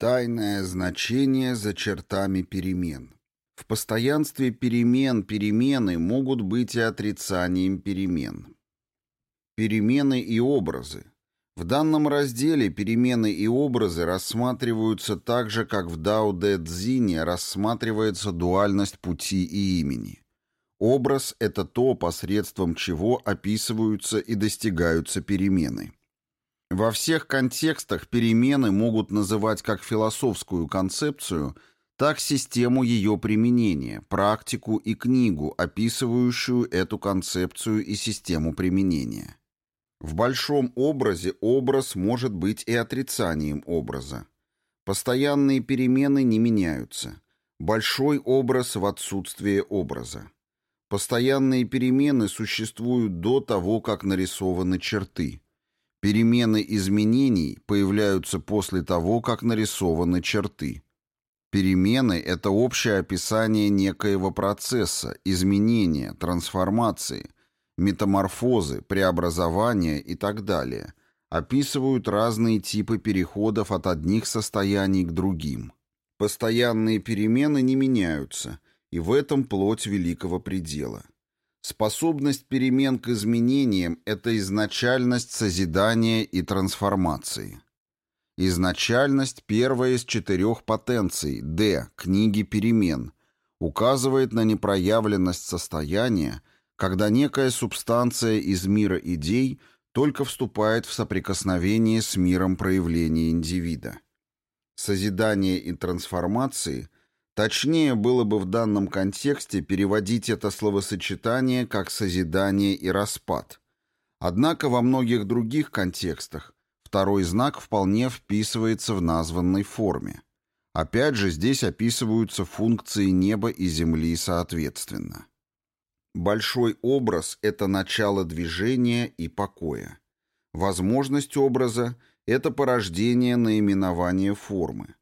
Тайное значение за чертами перемен. В постоянстве перемен перемены могут быть и отрицанием перемен. Перемены и образы. В данном разделе перемены и образы рассматриваются так же, как в Дао Дэ Цзине рассматривается дуальность пути и имени. Образ – это то, посредством чего описываются и достигаются перемены. Во всех контекстах перемены могут называть как философскую концепцию, так систему ее применения, практику и книгу, описывающую эту концепцию и систему применения. В большом образе образ может быть и отрицанием образа. Постоянные перемены не меняются. Большой образ в отсутствие образа. Постоянные перемены существуют до того, как нарисованы черты. Перемены изменений появляются после того, как нарисованы черты. Перемены – это общее описание некоего процесса, изменения, трансформации, метаморфозы, преобразования и так далее. Описывают разные типы переходов от одних состояний к другим. Постоянные перемены не меняются, и в этом плоть великого предела. Способность перемен к изменениям – это изначальность созидания и трансформации. Изначальность – первая из четырех потенций Д книги перемен, указывает на непроявленность состояния, когда некая субстанция из мира идей только вступает в соприкосновение с миром проявления индивида. Созидание и трансформации – Точнее было бы в данном контексте переводить это словосочетание как «созидание» и «распад». Однако во многих других контекстах второй знак вполне вписывается в названной форме. Опять же, здесь описываются функции неба и земли соответственно. Большой образ – это начало движения и покоя. Возможность образа – это порождение наименования формы.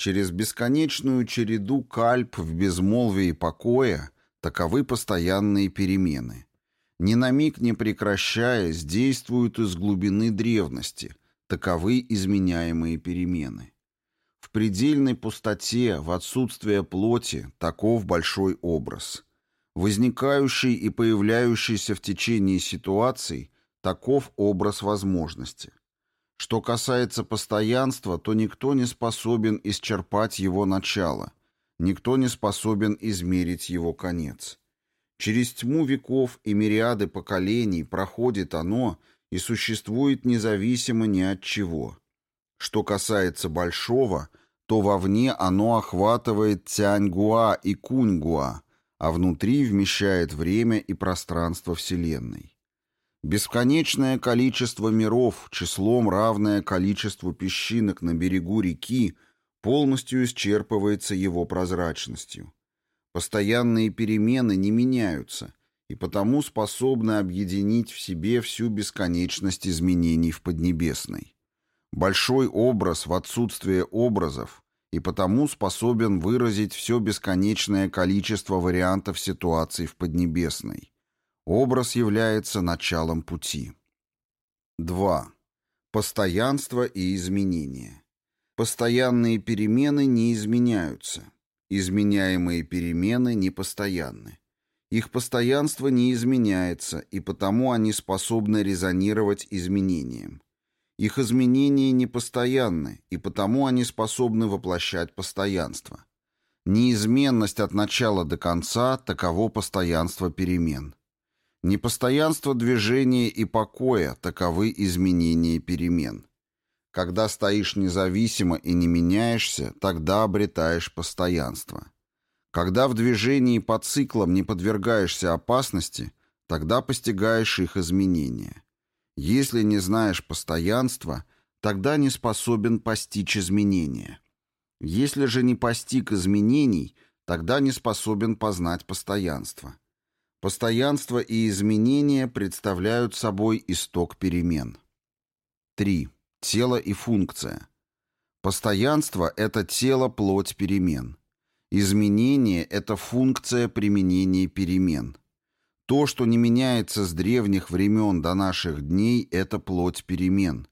Через бесконечную череду кальп в безмолвии покоя таковы постоянные перемены. Ни на миг не прекращаясь, действуют из глубины древности, таковы изменяемые перемены. В предельной пустоте, в отсутствие плоти, таков большой образ. Возникающий и появляющийся в течение ситуаций, таков образ возможности. Что касается постоянства, то никто не способен исчерпать его начало, никто не способен измерить его конец. Через тьму веков и мириады поколений проходит оно и существует независимо ни от чего. Что касается большого, то вовне оно охватывает Тяньгуа и Куньгуа, а внутри вмещает время и пространство Вселенной. Бесконечное количество миров, числом равное количеству песчинок на берегу реки, полностью исчерпывается его прозрачностью. Постоянные перемены не меняются и потому способны объединить в себе всю бесконечность изменений в Поднебесной. Большой образ в отсутствие образов и потому способен выразить все бесконечное количество вариантов ситуаций в Поднебесной. Образ является началом пути. 2. Постоянство и изменение. Постоянные перемены не изменяются. Изменяемые перемены непостоянны. Их постоянство не изменяется, и потому они способны резонировать изменением. Их изменения непостоянны, и потому они способны воплощать постоянство. Неизменность от начала до конца – таково постоянство перемен. Непостоянство движения и покоя – таковы изменения перемен. Когда стоишь независимо и не меняешься, тогда обретаешь постоянство. Когда в движении по циклам не подвергаешься опасности, тогда постигаешь их изменения. Если не знаешь постоянства, тогда не способен постичь изменения. Если же не постиг изменений, тогда не способен познать постоянство. Постоянство и изменения представляют собой исток перемен. 3. Тело и функция. Постоянство – это тело, плоть перемен. Изменение – это функция применения перемен. То, что не меняется с древних времен до наших дней – это плоть перемен.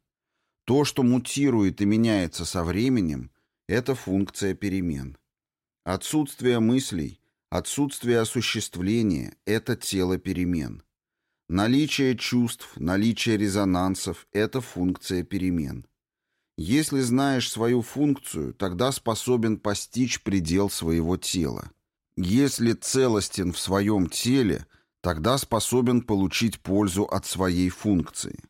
То, что мутирует и меняется со временем это функция перемен. Отсутствие мыслей, отсутствие осуществления – это тело перемен. Наличие чувств, наличие резонансов – это функция перемен. Если знаешь свою функцию, тогда способен постичь предел своего тела. Если целостен в своем теле, тогда способен получить пользу от своей функции.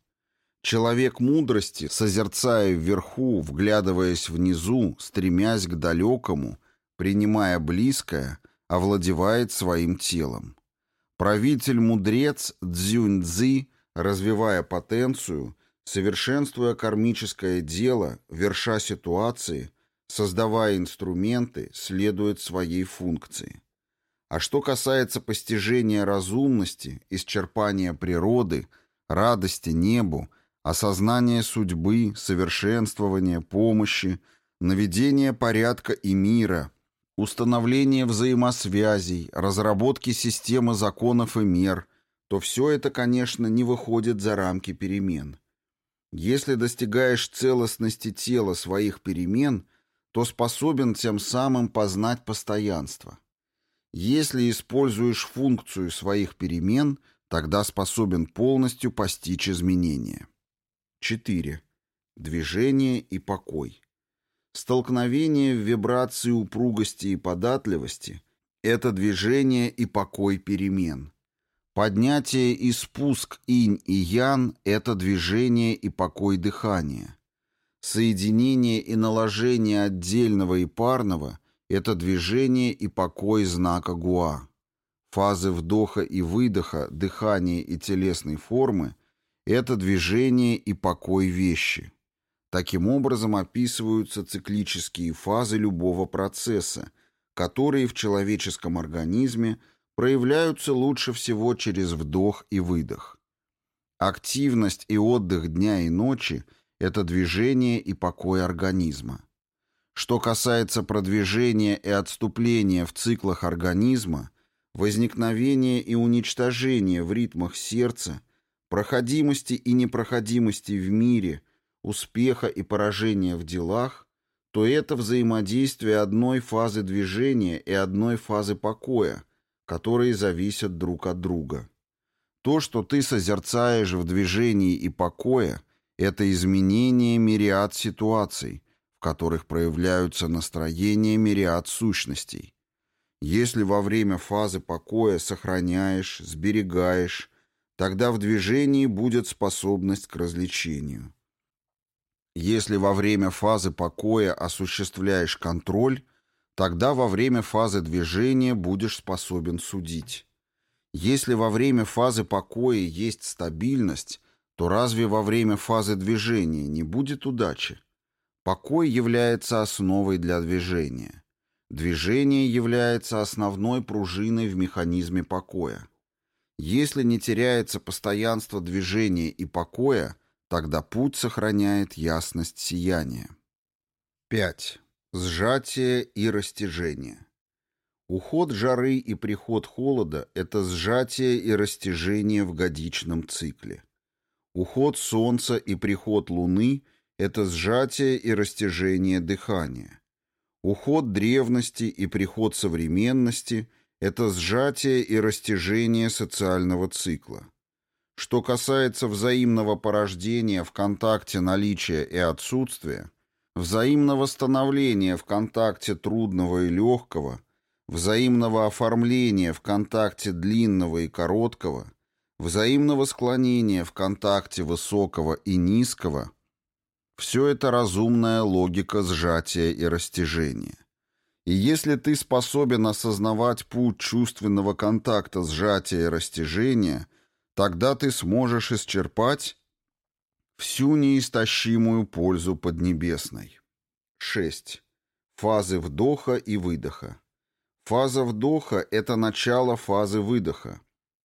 Человек мудрости, созерцая вверху, вглядываясь внизу, стремясь к далекому, принимая близкое, овладевает своим телом. Правитель-мудрец Цзюнь-Цзы, развивая потенцию, совершенствуя кармическое дело, верша ситуации, создавая инструменты, следует своей функции. А что касается постижения разумности, исчерпания природы, радости небу, осознания судьбы, совершенствования помощи, наведения порядка и мира – установление взаимосвязей, разработки системы законов и мер, то все это, конечно, не выходит за рамки перемен. Если достигаешь целостности тела своих перемен, то способен тем самым познать постоянство. Если используешь функцию своих перемен, тогда способен полностью постичь изменения. 4. Движение и покой. Столкновение в вибрации упругости и податливости – это движение и покой перемен. Поднятие и спуск инь и ян – это движение и покой дыхания. Соединение и наложение отдельного и парного – это движение и покой знака гуа. Фазы вдоха и выдоха, дыхания и телесной формы – это движение и покой вещи. Таким образом описываются циклические фазы любого процесса, которые в человеческом организме проявляются лучше всего через вдох и выдох. Активность и отдых дня и ночи – это движение и покой организма. Что касается продвижения и отступления в циклах организма, возникновения и уничтожения в ритмах сердца, проходимости и непроходимости в мире – успеха и поражения в делах, то это взаимодействие одной фазы движения и одной фазы покоя, которые зависят друг от друга. То, что ты созерцаешь в движении и покое, это изменение мириад ситуаций, в которых проявляются настроения мириад сущностей. Если во время фазы покоя сохраняешь, сберегаешь, тогда в движении будет способность к развлечению. Если во время фазы покоя осуществляешь контроль, тогда во время фазы движения будешь способен судить. Если во время фазы покоя есть стабильность, то разве во время фазы движения не будет удачи? Покой является основой для движения. Движение является основной пружиной в механизме покоя. Если не теряется постоянство движения и покоя, Тогда путь сохраняет ясность сияния. 5. Сжатие и растяжение. Уход жары и приход холода – это сжатие и растяжение в годичном цикле. Уход солнца и приход луны – это сжатие и растяжение дыхания. Уход древности и приход современности – это сжатие и растяжение социального цикла. Что касается взаимного порождения в контакте наличия и отсутствия, взаимного становления в контакте трудного и легкого, взаимного оформления в контакте длинного и короткого, взаимного склонения в контакте высокого и низкого, все это разумная логика сжатия и растяжения. И если ты способен осознавать путь чувственного контакта сжатия и растяжения – Тогда ты сможешь исчерпать всю неистощимую пользу Поднебесной. 6. Фазы вдоха и выдоха. Фаза вдоха – это начало фазы выдоха.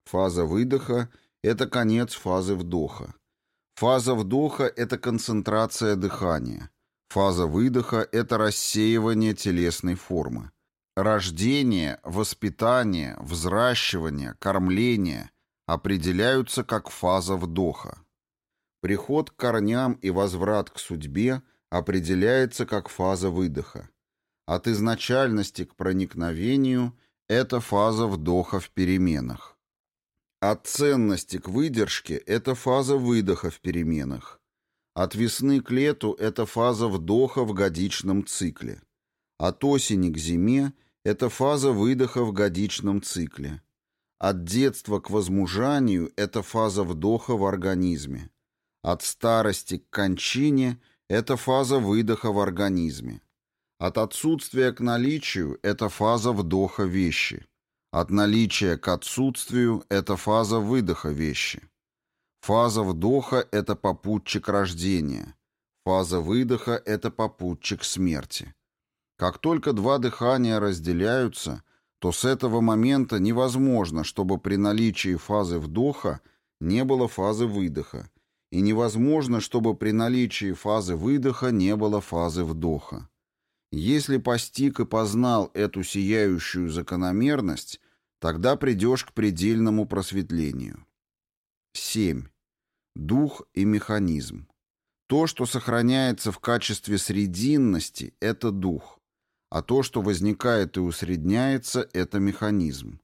Фаза выдоха – это конец фазы вдоха. Фаза вдоха – это концентрация дыхания. Фаза выдоха – это рассеивание телесной формы. Рождение, воспитание, взращивание, кормление определяются как фаза вдоха. Приход к корням и возврат к судьбе определяется как фаза выдоха. От изначальности к проникновению – это фаза вдоха в переменах. От ценности к выдержке – это фаза выдоха в переменах. От весны к лету – это фаза вдоха в годичном цикле. От осени к зиме – это фаза выдоха в годичном цикле. От детства к возмужанию – это фаза вдоха в организме. От старости к кончине – это фаза выдоха в организме. От отсутствия к наличию – это фаза вдоха вещи. От наличия к отсутствию – это фаза выдоха вещи. Фаза вдоха – это попутчик рождения. Фаза выдоха – это попутчик смерти. Как только два дыхания разделяются – то с этого момента невозможно, чтобы при наличии фазы вдоха не было фазы выдоха, и невозможно, чтобы при наличии фазы выдоха не было фазы вдоха. Если постиг и познал эту сияющую закономерность, тогда придешь к предельному просветлению. 7. Дух и механизм. То, что сохраняется в качестве срединности, это дух а то, что возникает и усредняется, это механизм.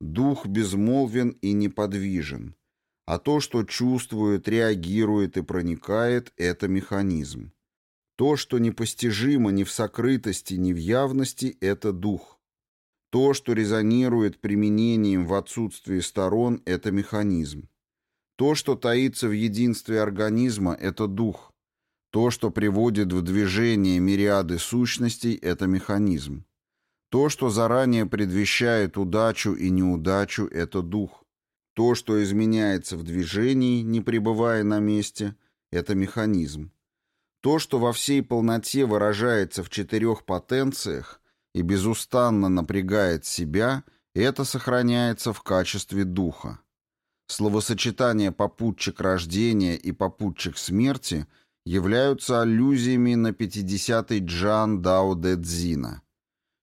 Дух безмолвен и неподвижен, а то, что чувствует, реагирует и проникает, это механизм. То, что непостижимо ни в сокрытости, ни в явности, это дух. То, что резонирует применением в отсутствии сторон, это механизм. То, что таится в единстве организма, это дух. То, что приводит в движение мириады сущностей, это механизм. То, что заранее предвещает удачу и неудачу, это дух. То, что изменяется в движении, не пребывая на месте, это механизм. То, что во всей полноте выражается в четырех потенциях и безустанно напрягает себя, это сохраняется в качестве духа. Словосочетание «попутчик рождения» и «попутчик смерти» – являются аллюзиями на 50-й джан Дао Дэ Цзина.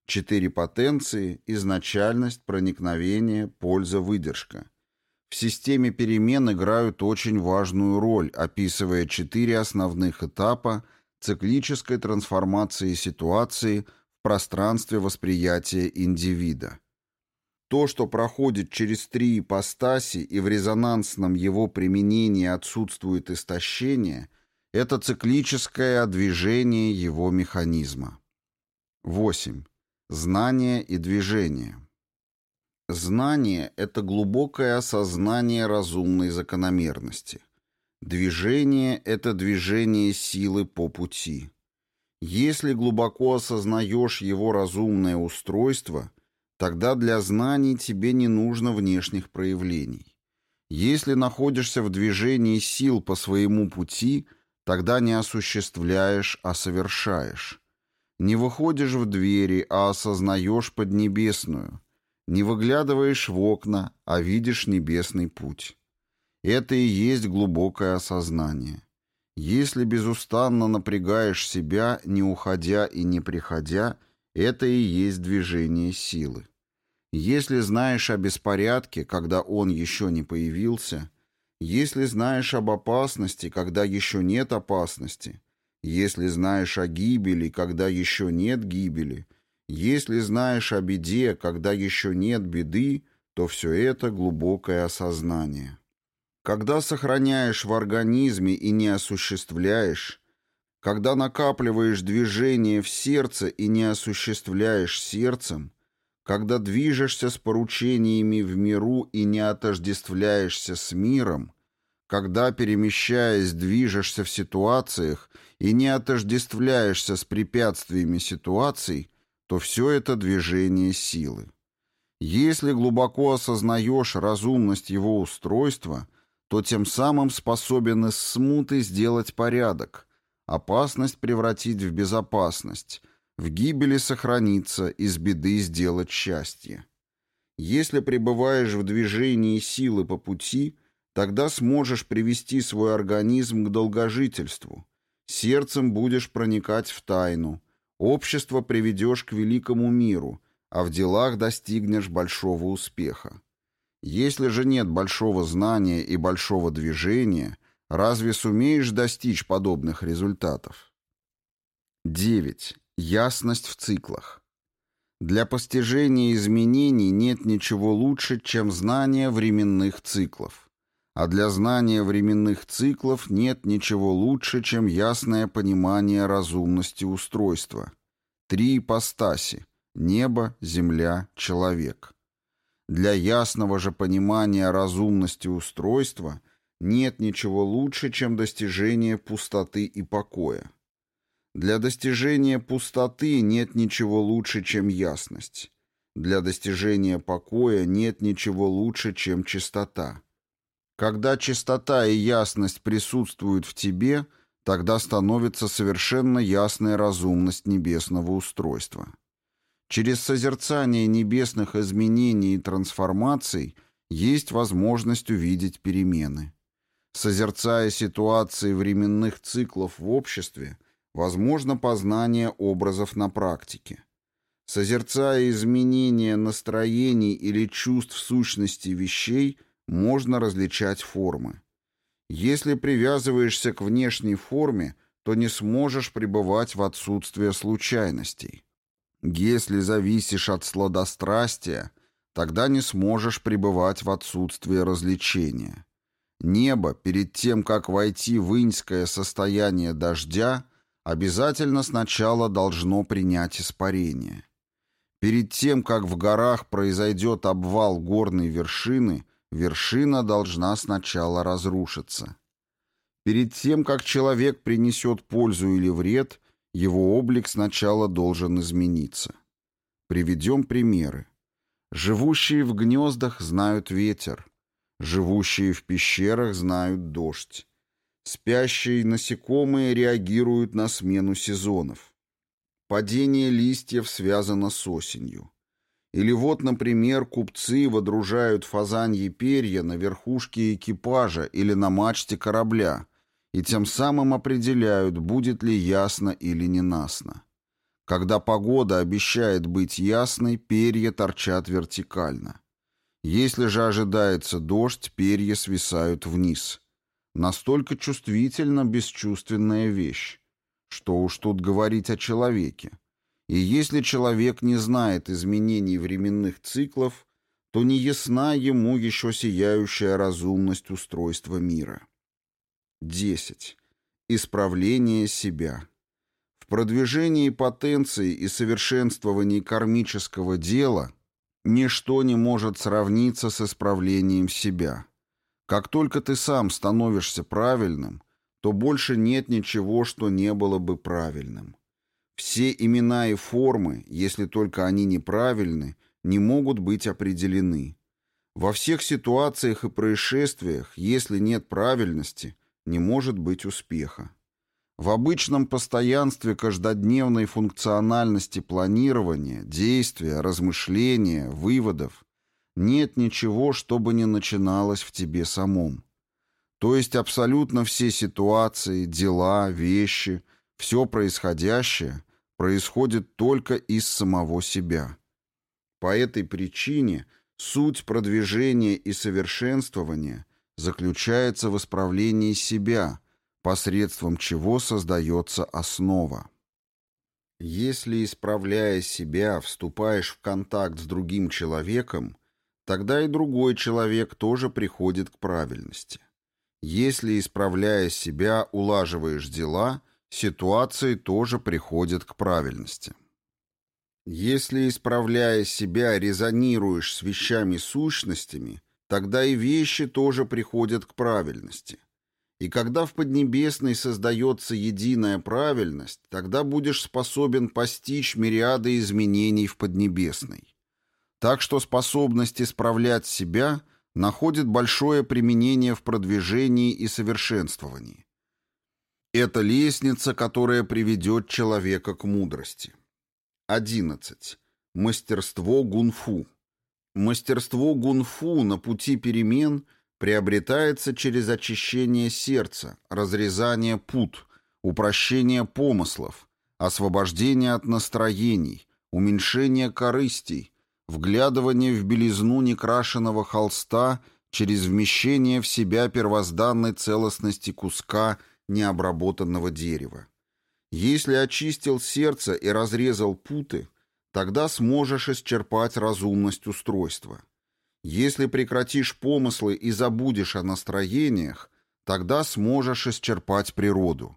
Четыре потенции – изначальность, проникновение, польза, выдержка. В системе перемен играют очень важную роль, описывая четыре основных этапа циклической трансформации ситуации в пространстве восприятия индивида. То, что проходит через три ипостаси и в резонансном его применении отсутствует истощение – это циклическое движение его механизма. 8. Знание и движение. Знание – это глубокое осознание разумной закономерности. Движение – это движение силы по пути. Если глубоко осознаешь его разумное устройство, тогда для знаний тебе не нужно внешних проявлений. Если находишься в движении сил по своему пути – Тогда не осуществляешь, а совершаешь. Не выходишь в двери, а осознаешь поднебесную. Не выглядываешь в окна, а видишь небесный путь. Это и есть глубокое осознание. Если безустанно напрягаешь себя, не уходя и не приходя, это и есть движение силы. Если знаешь о беспорядке, когда он еще не появился – если знаешь об опасности, когда еще нет опасности, если знаешь о гибели, когда еще нет гибели, если знаешь о беде, когда еще нет беды, то все это глубокое осознание. Когда сохраняешь в организме и не осуществляешь, когда накапливаешь движение в сердце и не осуществляешь сердцем, когда движешься с поручениями в миру и не отождествляешься с миром, когда, перемещаясь, движешься в ситуациях и не отождествляешься с препятствиями ситуаций, то все это движение силы. Если глубоко осознаешь разумность его устройства, то тем самым способен из смуты сделать порядок, опасность превратить в безопасность, в гибели сохраниться, из беды сделать счастье. Если пребываешь в движении силы по пути, тогда сможешь привести свой организм к долгожительству, сердцем будешь проникать в тайну, общество приведешь к великому миру, а в делах достигнешь большого успеха. Если же нет большого знания и большого движения, разве сумеешь достичь подобных результатов? 9. Ясность в циклах. Для постижения изменений нет ничего лучше, чем знание временных циклов. А для знания временных циклов нет ничего лучше, чем ясное понимание разумности устройства. Три ипостаси – небо, земля, человек. Для ясного же понимания разумности устройства нет ничего лучше, чем достижение пустоты и покоя. Для достижения пустоты нет ничего лучше, чем ясность. Для достижения покоя нет ничего лучше, чем чистота. Когда чистота и ясность присутствуют в тебе, тогда становится совершенно ясная разумность небесного устройства. Через созерцание небесных изменений и трансформаций есть возможность увидеть перемены. Созерцая ситуации временных циклов в обществе, возможно познание образов на практике. Созерцая изменения настроений или чувств сущности вещей – можно различать формы. Если привязываешься к внешней форме, то не сможешь пребывать в отсутствие случайностей. Если зависишь от сладострастия, тогда не сможешь пребывать в отсутствии развлечения. Небо, перед тем, как войти в иньское состояние дождя, обязательно сначала должно принять испарение. Перед тем, как в горах произойдет обвал горной вершины, вершина должна сначала разрушиться. Перед тем, как человек принесет пользу или вред, его облик сначала должен измениться. Приведем примеры. Живущие в гнездах знают ветер. Живущие в пещерах знают дождь. Спящие насекомые реагируют на смену сезонов. Падение листьев связано с осенью. Или вот, например, купцы водружают фазаньи перья на верхушке экипажа или на мачте корабля и тем самым определяют, будет ли ясно или ненасно. Когда погода обещает быть ясной, перья торчат вертикально. Если же ожидается дождь, перья свисают вниз. Настолько чувствительно бесчувственная вещь. Что уж тут говорить о человеке. И если человек не знает изменений временных циклов, то не ясна ему еще сияющая разумность устройства мира. 10. Исправление себя. В продвижении потенции и совершенствовании кармического дела ничто не может сравниться с исправлением себя. Как только ты сам становишься правильным, то больше нет ничего, что не было бы правильным. Все имена и формы, если только они неправильны, не могут быть определены. Во всех ситуациях и происшествиях, если нет правильности, не может быть успеха. В обычном постоянстве каждодневной функциональности планирования, действия, размышления, выводов нет ничего, что бы не начиналось в тебе самом. То есть абсолютно все ситуации, дела, вещи, все происходящее происходит только из самого себя. По этой причине суть продвижения и совершенствования заключается в исправлении себя, посредством чего создается основа. Если, исправляя себя, вступаешь в контакт с другим человеком, тогда и другой человек тоже приходит к правильности. Если, исправляя себя, улаживаешь дела – ситуации тоже приходят к правильности. Если, исправляя себя, резонируешь с вещами-сущностями, тогда и вещи тоже приходят к правильности. И когда в Поднебесной создается единая правильность, тогда будешь способен постичь мириады изменений в Поднебесной. Так что способность исправлять себя находит большое применение в продвижении и совершенствовании. Это лестница, которая приведет человека к мудрости. 11. Мастерство гунфу. Мастерство гунфу на пути перемен приобретается через очищение сердца, разрезание пут, упрощение помыслов, освобождение от настроений, уменьшение корыстей, вглядывание в белизну некрашенного холста через вмещение в себя первозданной целостности куска – необработанного дерева. Если очистил сердце и разрезал путы, тогда сможешь исчерпать разумность устройства. Если прекратишь помыслы и забудешь о настроениях, тогда сможешь исчерпать природу.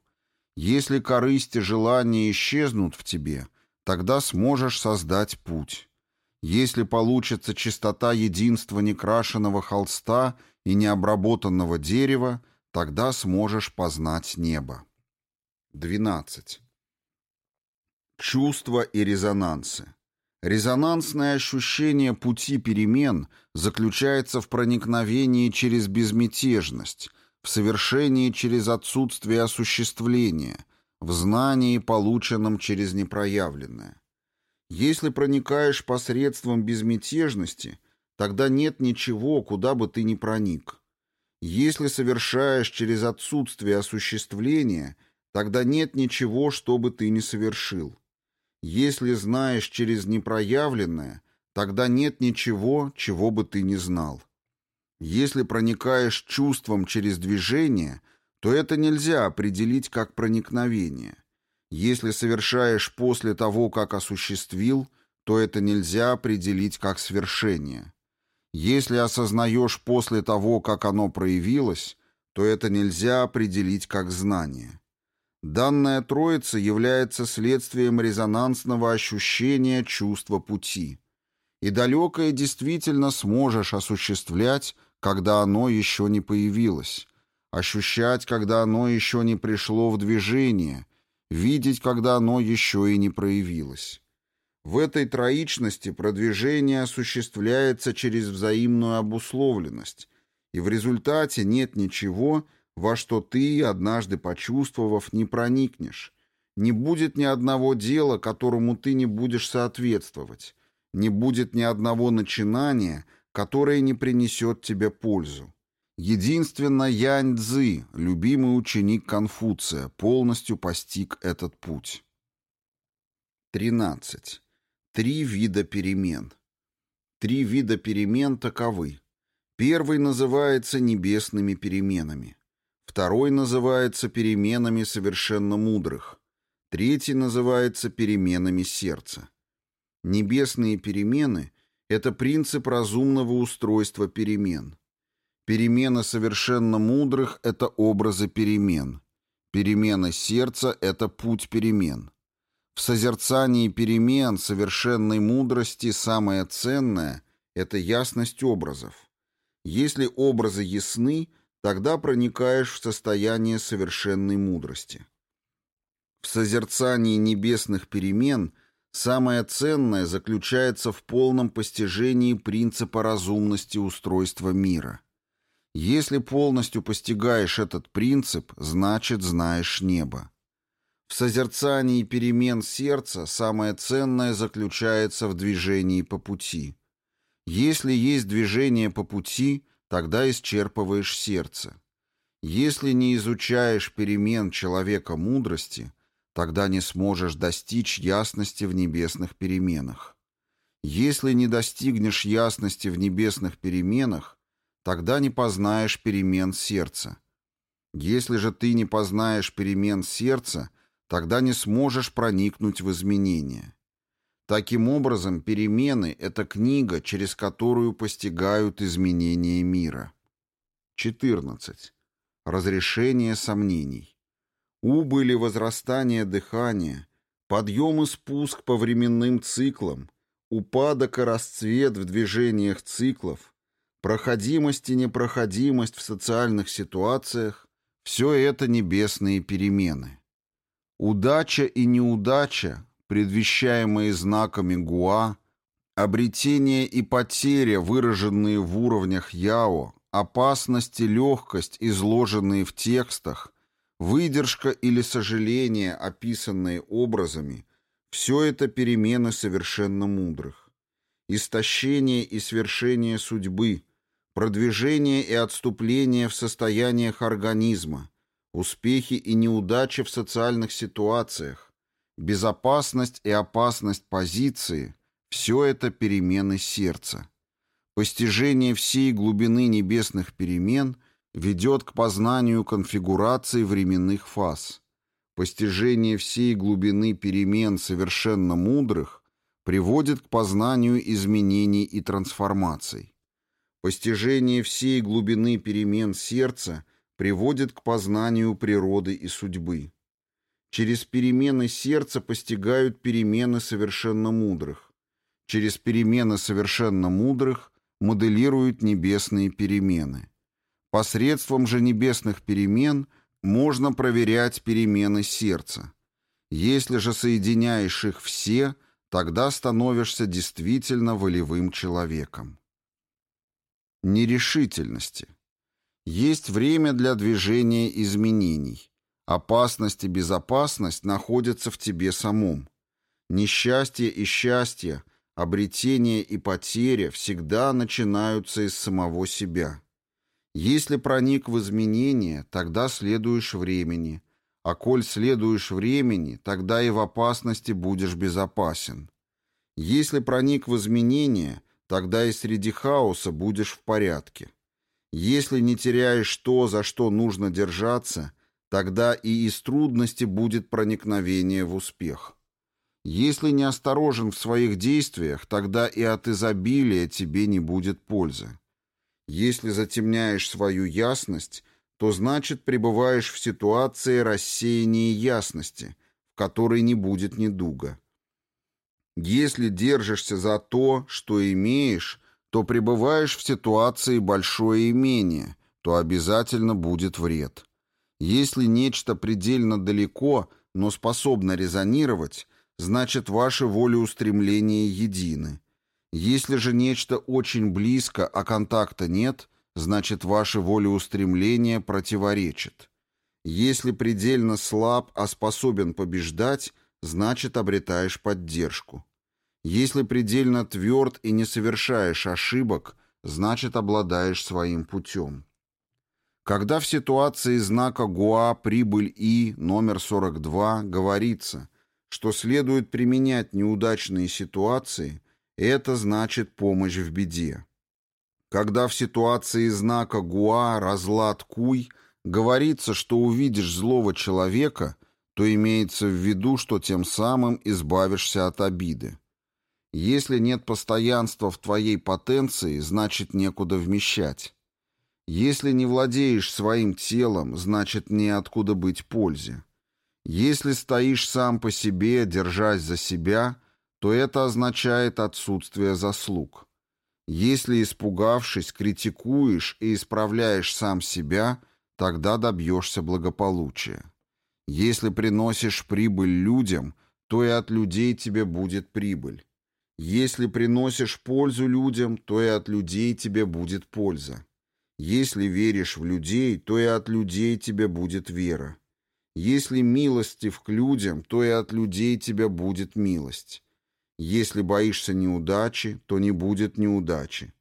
Если корысть желания исчезнут в тебе, тогда сможешь создать путь. Если получится чистота единства некрашенного холста и необработанного дерева, тогда сможешь познать небо. 12. Чувства и резонансы. Резонансное ощущение пути перемен заключается в проникновении через безмятежность, в совершении через отсутствие осуществления, в знании, полученном через непроявленное. Если проникаешь посредством безмятежности, тогда нет ничего, куда бы ты ни проник. Если совершаешь через отсутствие осуществления, тогда нет ничего, что бы ты ни совершил. Если знаешь через непроявленное, тогда нет ничего, чего бы ты не знал. Если проникаешь чувством через движение, то это нельзя определить как проникновение. Если совершаешь после того, как осуществил, то это нельзя определить как свершение. Если осознаешь после того, как оно проявилось, то это нельзя определить как знание. Данная троица является следствием резонансного ощущения чувства пути. И далекое действительно сможешь осуществлять, когда оно еще не появилось, ощущать, когда оно еще не пришло в движение, видеть, когда оно еще и не проявилось. В этой троичности продвижение осуществляется через взаимную обусловленность, и в результате нет ничего, во что ты, однажды почувствовав, не проникнешь. Не будет ни одного дела, которому ты не будешь соответствовать. Не будет ни одного начинания, которое не принесет тебе пользу. Единственно Янь Цзы, любимый ученик Конфуция, полностью постиг этот путь. 13. Три вида перемен. Три вида перемен таковы. Первый называется небесными переменами. Второй называется переменами совершенно мудрых. Третий называется переменами сердца. Небесные перемены это принцип разумного устройства перемен. Перемены совершенно мудрых – это образы перемен. Перемена сердца – это путь перемен. В созерцании перемен совершенной мудрости самое ценное – это ясность образов. Если образы ясны, тогда проникаешь в состояние совершенной мудрости. В созерцании небесных перемен – Самое ценное заключается в полном постижении принципа разумности устройства мира. Если полностью постигаешь этот принцип, значит знаешь небо. В созерцании перемен сердца самое ценное заключается в движении по пути. Если есть движение по пути, тогда исчерпываешь сердце. Если не изучаешь перемен человека мудрости – Тогда не сможешь достичь ясности в небесных переменах. Если не достигнешь ясности в небесных переменах, тогда не познаешь перемен сердца. Если же ты не познаешь перемен сердца, тогда не сможешь проникнуть в изменения. Таким образом, перемены — это книга, через которую постигают изменения мира. 14. Разрешение сомнений. Убыли возрастание дыхания, подъем и спуск по временным циклам, упадок и расцвет в движениях циклов, проходимость и непроходимость в социальных ситуациях – все это небесные перемены. Удача и неудача, предвещаемые знаками Гуа, обретение и потеря, выраженные в уровнях Яо, опасность и легкость, изложенные в текстах, Выдержка или сожаление, описанные образами, все это перемены совершенно мудрых. Истощение и свершение судьбы, продвижение и отступление в состояниях организма, успехи и неудачи в социальных ситуациях, безопасность и опасность позиции – все это перемены сердца. Постижение всей глубины небесных перемен – ведет к познанию конфигурации временных фаз. Постижение всей глубины перемен совершенно мудрых приводит к познанию изменений и трансформаций. Постижение всей глубины перемен сердца приводит к познанию природы и судьбы. Через перемены сердца постигают перемены совершенно мудрых. Через перемены совершенно мудрых моделируют небесные перемены. Посредством же небесных перемен можно проверять перемены сердца. Если же соединяешь их все, тогда становишься действительно волевым человеком. Нерешительности. Есть время для движения изменений. Опасность и безопасность находятся в тебе самом. Несчастье и счастье, обретение и потеря всегда начинаются из самого себя. Если проник в изменения, тогда следуешь времени, а коль следуешь времени, тогда и в опасности будешь безопасен. Если проник в изменения, тогда и среди хаоса будешь в порядке. Если не теряешь то, за что нужно держаться, тогда и из трудности будет проникновение в успех. Если не осторожен в своих действиях, тогда и от изобилия тебе не будет пользы. Если затемняешь свою ясность, то значит пребываешь в ситуации рассеяния ясности, в которой не будет недуга. Если держишься за то, что имеешь, то пребываешь в ситуации большое имение, то обязательно будет вред. Если нечто предельно далеко, но способно резонировать, значит ваши волеустремления едины. Если же нечто очень близко, а контакта нет, значит ваше волеустремление противоречит. Если предельно слаб, а способен побеждать, значит обретаешь поддержку. Если предельно тверд и не совершаешь ошибок, значит обладаешь своим путем. Когда в ситуации знака ГУА прибыль И номер 42 говорится, что следует применять неудачные ситуации, это значит помощь в беде. Когда в ситуации знака Гуа разлад Куй говорится, что увидишь злого человека, то имеется в виду, что тем самым избавишься от обиды. Если нет постоянства в твоей потенции, значит некуда вмещать. Если не владеешь своим телом, значит неоткуда быть пользе. Если стоишь сам по себе, держась за себя, то это означает отсутствие заслуг. Если, испугавшись, критикуешь и исправляешь сам себя, тогда добьешься благополучия. Если приносишь прибыль людям, то и от людей тебе будет прибыль. Если приносишь пользу людям, то и от людей тебе будет польза. Если веришь в людей, то и от людей тебе будет вера. Если милостив к людям, то и от людей тебе будет милость. Если боишься неудачи, то не будет неудачи.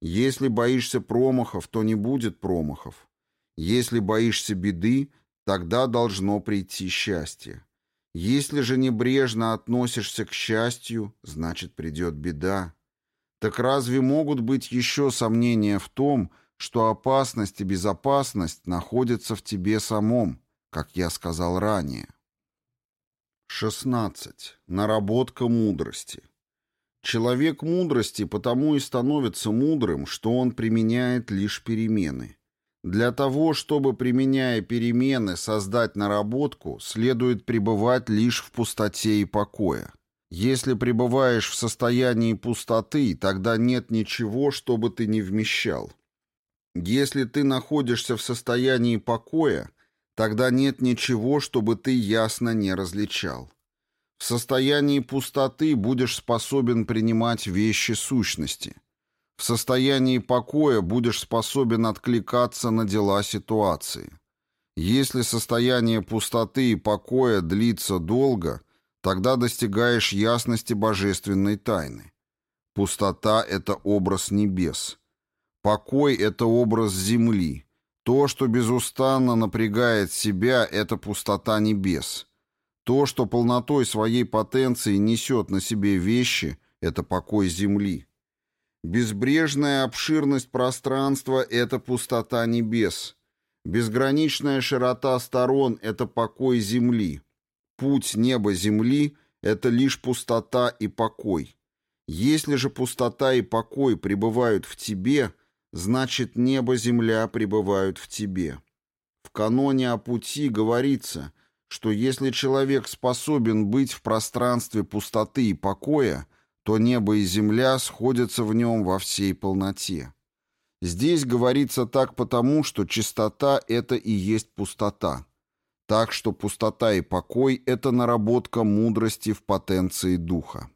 Если боишься промахов, то не будет промахов. Если боишься беды, тогда должно прийти счастье. Если же небрежно относишься к счастью, значит придет беда. Так разве могут быть еще сомнения в том, что опасность и безопасность находятся в тебе самом, как я сказал ранее? 16. Наработка мудрости. Человек мудрости потому и становится мудрым, что он применяет лишь перемены. Для того, чтобы, применяя перемены, создать наработку, следует пребывать лишь в пустоте и покое. Если пребываешь в состоянии пустоты, тогда нет ничего, чтобы ты не вмещал. Если ты находишься в состоянии покоя, Тогда нет ничего, чтобы ты ясно не различал. В состоянии пустоты будешь способен принимать вещи сущности. В состоянии покоя будешь способен откликаться на дела ситуации. Если состояние пустоты и покоя длится долго, тогда достигаешь ясности божественной тайны. Пустота — это образ небес. Покой — это образ земли. То, что безустанно напрягает себя, это пустота небес. То, что полнотой своей потенции несет на себе вещи, это покой земли. Безбрежная обширность пространства — это пустота небес. Безграничная широта сторон — это покой земли. Путь неба-земли — это лишь пустота и покой. Если же пустота и покой пребывают в тебе, значит небо-земля пребывают в тебе. В каноне о пути говорится, что если человек способен быть в пространстве пустоты и покоя, то небо и земля сходятся в нем во всей полноте. Здесь говорится так потому, что чистота — это и есть пустота. Так что пустота и покой — это наработка мудрости в потенции духа.